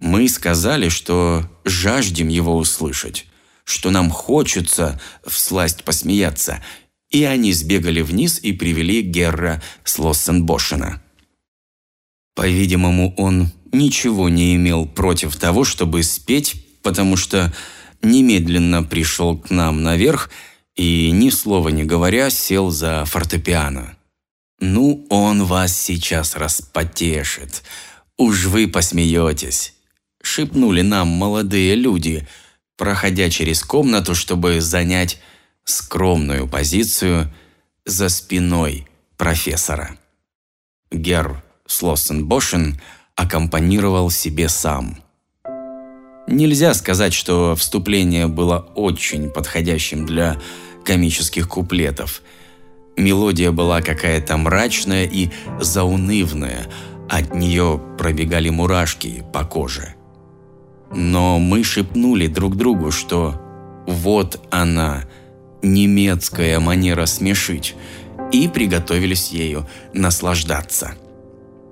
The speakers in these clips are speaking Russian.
Мы сказали, что жаждем его услышать, что нам хочется всласть посмеяться, и они сбегали вниз и привели Герра с Лоссенбошена. По-видимому, он ничего не имел против того, чтобы спеть, потому что немедленно пришел к нам наверх и, ни слова не говоря, сел за фортепиано. «Ну, он вас сейчас распотешит. Уж вы посмеетесь», – шепнули нам молодые люди, проходя через комнату, чтобы занять скромную позицию за спиной профессора. Герр Слоссенбошен аккомпанировал себе сам. Нельзя сказать, что вступление было очень подходящим для комических куплетов. Мелодия была какая-то мрачная и заунывная, от нее пробегали мурашки по коже. Но мы шепнули друг другу, что вот она, немецкая манера смешить, и приготовились ею наслаждаться.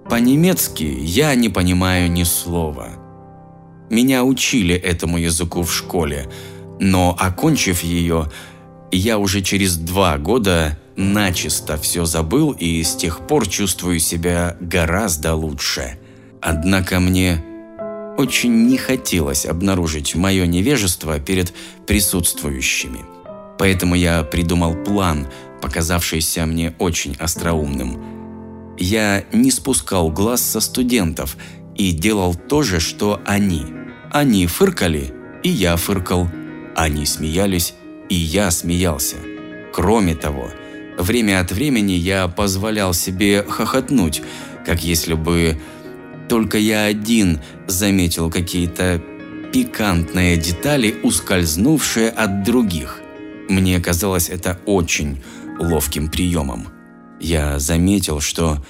По-немецки я не понимаю ни слова. Меня учили этому языку в школе, но, окончив ее, я уже через два года начисто все забыл и с тех пор чувствую себя гораздо лучше. Однако мне очень не хотелось обнаружить мое невежество перед присутствующими. Поэтому я придумал план, показавшийся мне очень остроумным – я не спускал глаз со студентов и делал то же, что они. Они фыркали, и я фыркал. Они смеялись, и я смеялся. Кроме того, время от времени я позволял себе хохотнуть, как если бы только я один заметил какие-то пикантные детали, ускользнувшие от других. Мне казалось это очень ловким приемом я заметил, что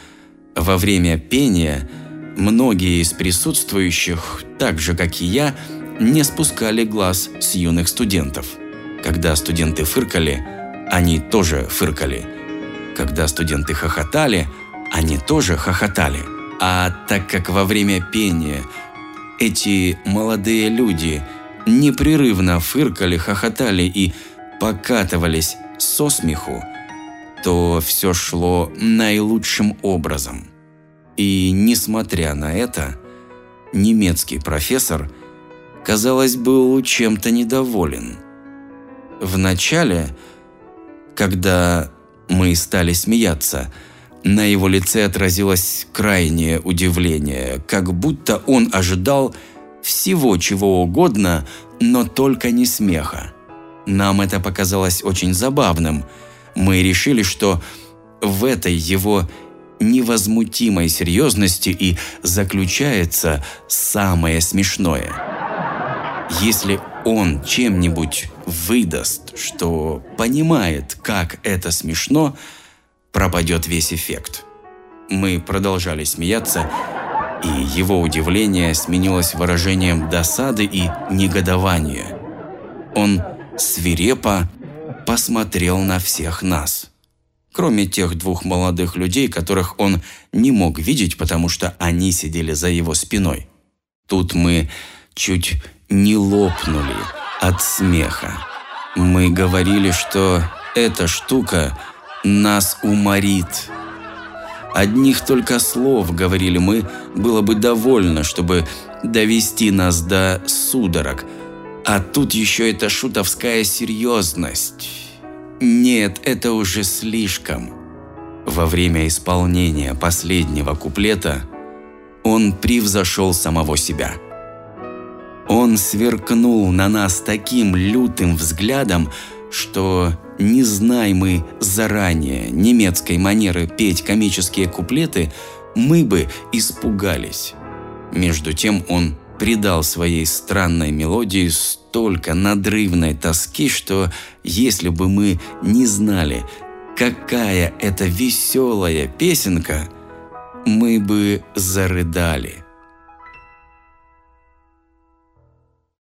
во время пения многие из присутствующих, так же как и я, не спускали глаз с юных студентов. Когда студенты фыркали, они тоже фыркали. Когда студенты хохотали, они тоже хохотали. А так как во время пения эти молодые люди непрерывно фыркали, хохотали и покатывались со смеху, то все шло наилучшим образом. И несмотря на это, немецкий профессор, казалось, был чем-то недоволен. Вначале, когда мы стали смеяться, на его лице отразилось крайнее удивление, как будто он ожидал всего чего угодно, но только не смеха. Нам это показалось очень забавным – мы решили, что в этой его невозмутимой серьезности и заключается самое смешное. Если он чем-нибудь выдаст, что понимает, как это смешно, пропадет весь эффект. Мы продолжали смеяться, и его удивление сменилось выражением досады и негодования. Он свирепо посмотрел на всех нас. Кроме тех двух молодых людей, которых он не мог видеть, потому что они сидели за его спиной. Тут мы чуть не лопнули от смеха. Мы говорили, что эта штука нас уморит. Одних только слов, говорили мы, было бы довольно, чтобы довести нас до судорог – а тут еще эта шутовская серьезность. Нет, это уже слишком. Во время исполнения последнего куплета он превзошел самого себя. Он сверкнул на нас таким лютым взглядом, что, не зная мы заранее немецкой манеры петь комические куплеты, мы бы испугались. Между тем он придал своей странной мелодии столько надрывной тоски, что если бы мы не знали, какая это веселая песенка, мы бы зарыдали.